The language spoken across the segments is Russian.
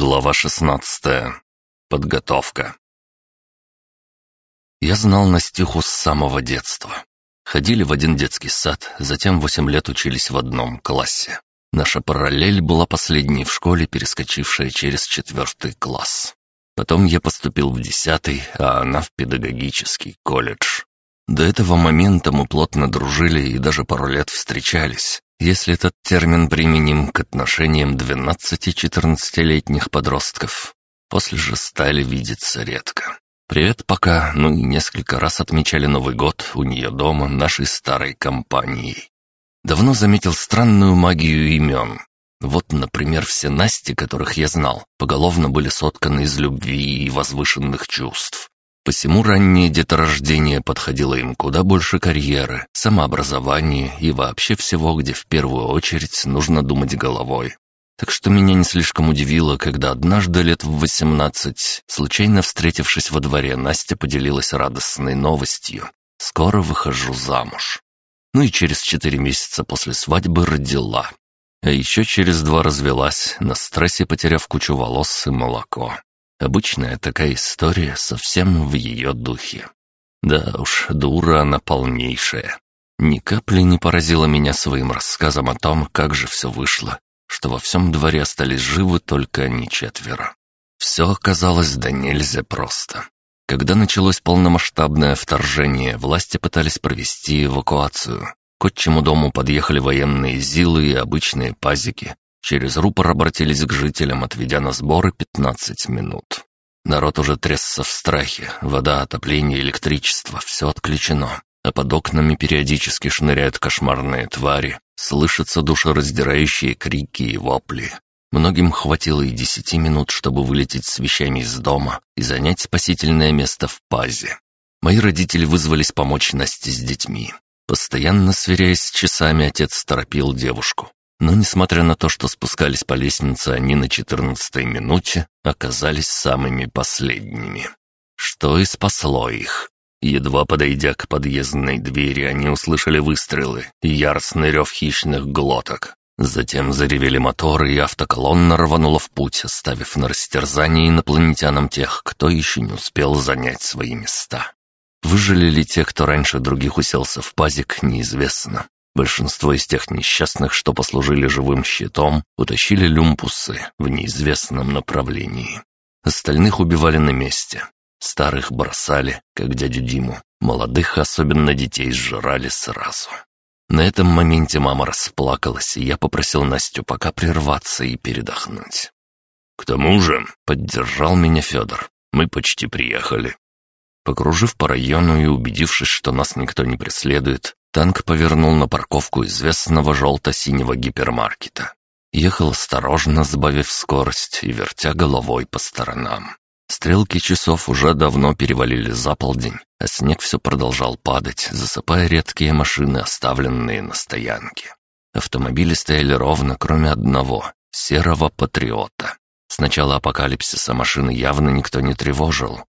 Глава 16. Подготовка. Я знал Настюху с самого детства. Ходили в один детский сад, затем восемь лет учились в одном классе. Наша параллель была последней в школе, перескочившая через четвертый класс. Потом я поступил в десятый, а она в педагогический колледж. До этого момента мы плотно дружили и даже пару лет встречались, если этот термин применим к отношениям 12-14-летних подростков. После же стали видеться редко. Привет пока, ну и несколько раз отмечали Новый год у нее дома нашей старой компанией. Давно заметил странную магию имен. Вот, например, все Насти, которых я знал, поголовно были сотканы из любви и возвышенных чувств. Посему раннее деторождение подходило им куда больше карьеры, самообразования и вообще всего, где в первую очередь нужно думать головой. Так что меня не слишком удивило, когда однажды лет в восемнадцать, случайно встретившись во дворе, Настя поделилась радостной новостью. «Скоро выхожу замуж». Ну и через четыре месяца после свадьбы родила. А еще через два развелась, на стрессе потеряв кучу волос и молоко. Обычная такая история, совсем в ее духе. Да уж, дура она полнейшая. Ни капли не поразила меня своим рассказом о том, как же все вышло, что во всем дворе остались живы только они четверо. Все оказалось да нельзя просто. Когда началось полномасштабное вторжение, власти пытались провести эвакуацию. К отчему дому подъехали военные зилы и обычные пазики, Через рупор обратились к жителям, отведя на сборы 15 минут. Народ уже трясся в страхе. Вода, отопление, электричество — все отключено. А под окнами периодически шныряют кошмарные твари. Слышатся душераздирающие крики и вопли. Многим хватило и десяти минут, чтобы вылететь с вещами из дома и занять спасительное место в пазе. Мои родители вызвались помочь Насте с детьми. Постоянно сверяясь с часами, отец торопил девушку. Но несмотря на то, что спускались по лестнице они на четырнадцатой минуте, оказались самыми последними. Что и спасло их. Едва подойдя к подъездной двери, они услышали выстрелы и яростный рев хищных глоток. Затем заревели моторы, и автоколонна рванула в путь, оставив на растерзание инопланетянам тех, кто еще не успел занять свои места. Выжили ли те, кто раньше других уселся в пазик, неизвестно. Большинство из тех несчастных, что послужили живым щитом, утащили люмпусы в неизвестном направлении. Остальных убивали на месте. Старых бросали, как дядю Диму. Молодых, особенно детей, сжирали сразу. На этом моменте мама расплакалась, и я попросил Настю пока прерваться и передохнуть. «К тому же», — поддержал меня Федор, — «мы почти приехали». Покружив по району и убедившись, что нас никто не преследует, Танк повернул на парковку известного желто-синего гипермаркета. Ехал осторожно, сбавив скорость и вертя головой по сторонам. Стрелки часов уже давно перевалили за полдень, а снег все продолжал падать, засыпая редкие машины, оставленные на стоянке. Автомобили стояли ровно, кроме одного — серого патриота. С начала апокалипсиса машины явно никто не тревожил.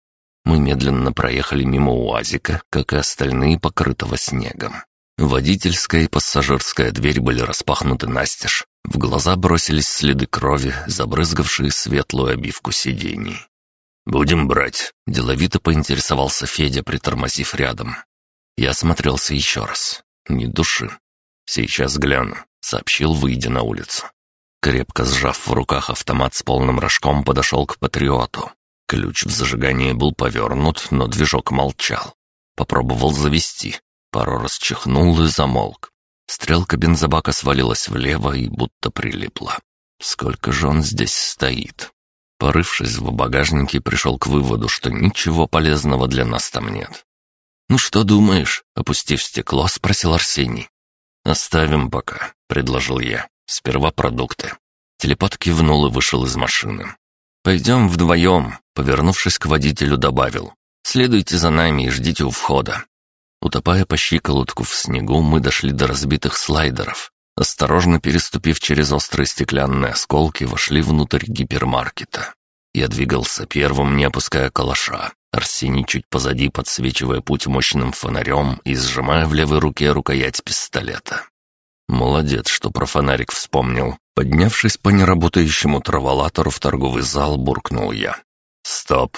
Мы медленно проехали мимо УАЗика, как и остальные покрытого снегом. Водительская и пассажирская дверь были распахнуты настежь. В глаза бросились следы крови, забрызгавшие светлую обивку сидений. «Будем брать», — деловито поинтересовался Федя, притормозив рядом. Я осмотрелся еще раз. Ни души. «Сейчас гляну», — сообщил, выйдя на улицу. Крепко сжав в руках автомат с полным рожком, подошел к патриоту. Ключ в зажигании был повернут, но движок молчал. Попробовал завести. Пару раз чихнул и замолк. Стрелка бензобака свалилась влево и будто прилипла. Сколько же он здесь стоит? Порывшись в багажнике, пришел к выводу, что ничего полезного для нас там нет. «Ну что думаешь?» — опустив стекло, спросил Арсений. «Оставим пока», — предложил я. «Сперва продукты». Телепат кивнул и вышел из машины. «Пойдем вдвоем», — повернувшись к водителю, добавил. «Следуйте за нами и ждите у входа. Утопая по щиколотку в снегу, мы дошли до разбитых слайдеров. Осторожно переступив через острые стеклянные осколки, вошли внутрь гипермаркета. Я двигался первым, не опуская калаша. Арсений чуть позади, подсвечивая путь мощным фонарем и сжимая в левой руке рукоять пистолета. «Молодец, что про фонарик вспомнил», — Поднявшись по неработающему траволатору в торговый зал, буркнул я. «Стоп!»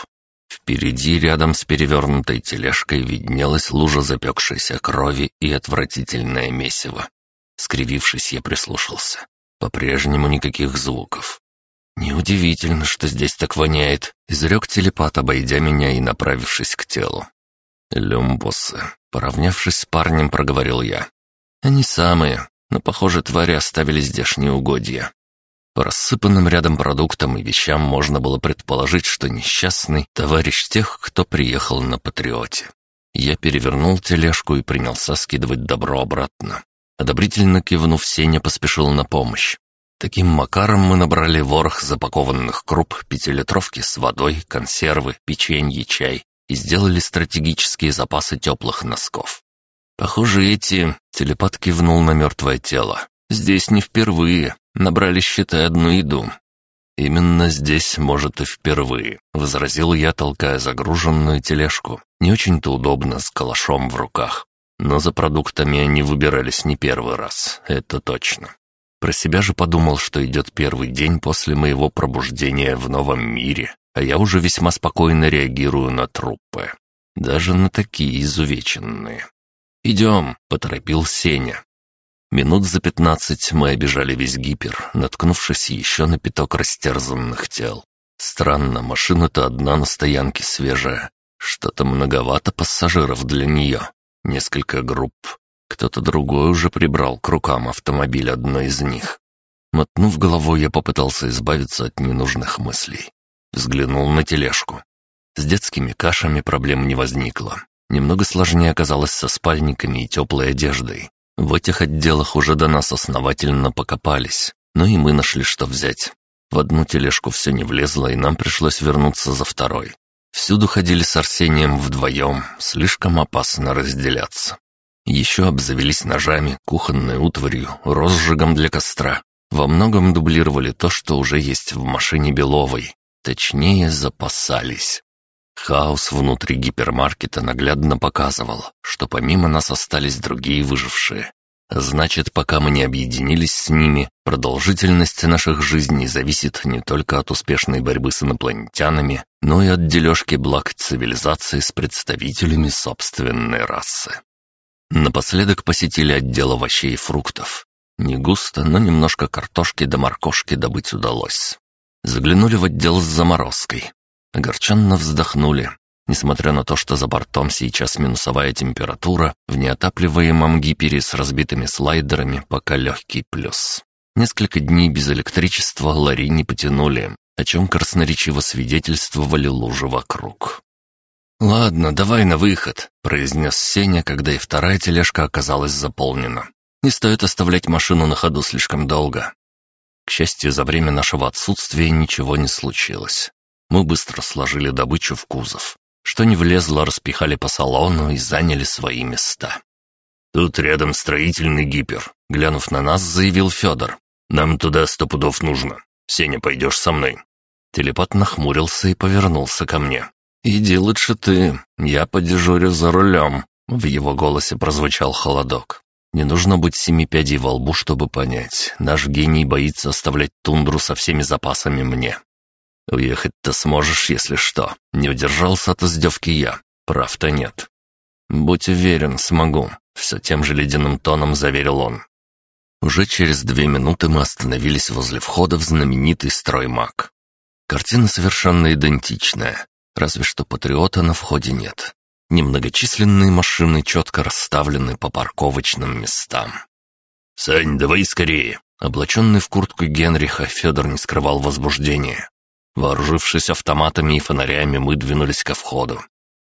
Впереди, рядом с перевернутой тележкой, виднелась лужа запекшейся крови и отвратительное месиво. Скривившись, я прислушался. По-прежнему никаких звуков. «Неудивительно, что здесь так воняет», — изрек телепат, обойдя меня и направившись к телу. «Люмбусы», — поравнявшись с парнем, проговорил я. «Они самые, но, похоже, твари оставили здешние угодья. По рассыпанным рядом продуктам и вещам можно было предположить, что несчастный — товарищ тех, кто приехал на Патриоте. Я перевернул тележку и принялся скидывать добро обратно. Одобрительно кивнув, Сеня поспешил на помощь. Таким макаром мы набрали ворох запакованных круп, пятилитровки с водой, консервы, печенье, чай и сделали стратегические запасы теплых носков. Похоже, эти... Телепат кивнул на мертвое тело. Здесь не впервые. Набрали, считай, одну еду. «Именно здесь, может, и впервые», — возразил я, толкая загруженную тележку. Не очень-то удобно, с калашом в руках. Но за продуктами они выбирались не первый раз, это точно. Про себя же подумал, что идет первый день после моего пробуждения в новом мире, а я уже весьма спокойно реагирую на трупы. Даже на такие изувеченные. «Идем», — поторопил Сеня. Минут за пятнадцать мы обижали весь гипер, наткнувшись еще на пяток растерзанных тел. Странно, машина-то одна на стоянке свежая. Что-то многовато пассажиров для нее. Несколько групп. Кто-то другой уже прибрал к рукам автомобиль одной из них. Мотнув головой, я попытался избавиться от ненужных мыслей. Взглянул на тележку. С детскими кашами проблем не возникло. Немного сложнее оказалось со спальниками и теплой одеждой. В этих отделах уже до нас основательно покопались, но и мы нашли, что взять. В одну тележку все не влезло, и нам пришлось вернуться за второй. Всюду ходили с Арсением вдвоем, слишком опасно разделяться. Еще обзавелись ножами, кухонной утварью, розжигом для костра. Во многом дублировали то, что уже есть в машине Беловой. Точнее, запасались. Хаос внутри гипермаркета наглядно показывал, что помимо нас остались другие выжившие. Значит, пока мы не объединились с ними, продолжительность наших жизней зависит не только от успешной борьбы с инопланетянами, но и от дележки благ цивилизации с представителями собственной расы. Напоследок посетили отдел овощей и фруктов. Не густо, но немножко картошки да моркошки добыть удалось. Заглянули в отдел с заморозкой. Огорченно вздохнули. Несмотря на то, что за бортом сейчас минусовая температура, в неотапливаемом гипере с разбитыми слайдерами пока легкий плюс. Несколько дней без электричества лари не потянули, о чем красноречиво свидетельствовали лужи вокруг. «Ладно, давай на выход», — произнес Сеня, когда и вторая тележка оказалась заполнена. «Не стоит оставлять машину на ходу слишком долго». К счастью, за время нашего отсутствия ничего не случилось. Мы быстро сложили добычу в кузов. Что не влезло, распихали по салону и заняли свои места. «Тут рядом строительный гипер», — глянув на нас, заявил Федор. «Нам туда сто пудов нужно. Сеня, пойдешь со мной?» Телепат нахмурился и повернулся ко мне. «Иди лучше ты, я подежурю за рулем». В его голосе прозвучал холодок. Не нужно быть семи пядей во лбу, чтобы понять. Наш гений боится оставлять тундру со всеми запасами мне. «Уехать-то сможешь, если что». Не удержался от издевки я. Прав-то нет. «Будь уверен, смогу», — все тем же ледяным тоном заверил он. Уже через две минуты мы остановились возле входа в знаменитый строймаг. Картина совершенно идентичная, разве что патриота на входе нет. Немногочисленные машины четко расставлены по парковочным местам. «Сань, давай скорее!» Облаченный в куртку Генриха, Федор не скрывал возбуждения. Вооружившись автоматами и фонарями, мы двинулись ко входу.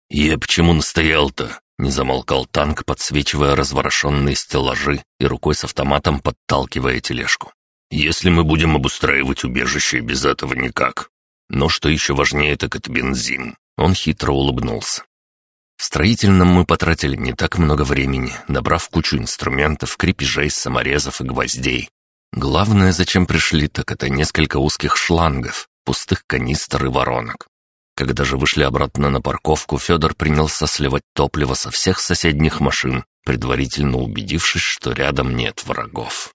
«Я почему настоял-то?» — не замолкал танк, подсвечивая разворошенные стеллажи и рукой с автоматом подталкивая тележку. «Если мы будем обустраивать убежище, без этого никак. Но что еще важнее, так это бензин». Он хитро улыбнулся. В строительном мы потратили не так много времени, набрав кучу инструментов, крепежей, саморезов и гвоздей. Главное, зачем пришли, так это несколько узких шлангов, пустых канистр и воронок. Когда же вышли обратно на парковку, Федор принялся сливать топливо со всех соседних машин, предварительно убедившись, что рядом нет врагов.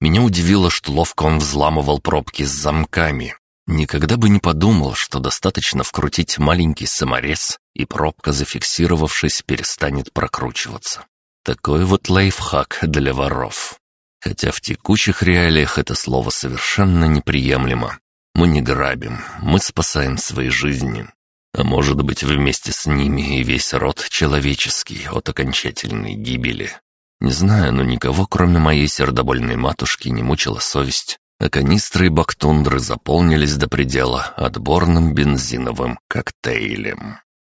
Меня удивило, что ловко он взламывал пробки с замками. Никогда бы не подумал, что достаточно вкрутить маленький саморез, и пробка, зафиксировавшись, перестанет прокручиваться. Такой вот лайфхак для воров. Хотя в текущих реалиях это слово совершенно неприемлемо. Мы не грабим, мы спасаем свои жизни. А может быть, вместе с ними и весь род человеческий от окончательной гибели. Не знаю, но никого, кроме моей сердобольной матушки, не мучила совесть, а канистры и бактундры заполнились до предела отборным бензиновым коктейлем.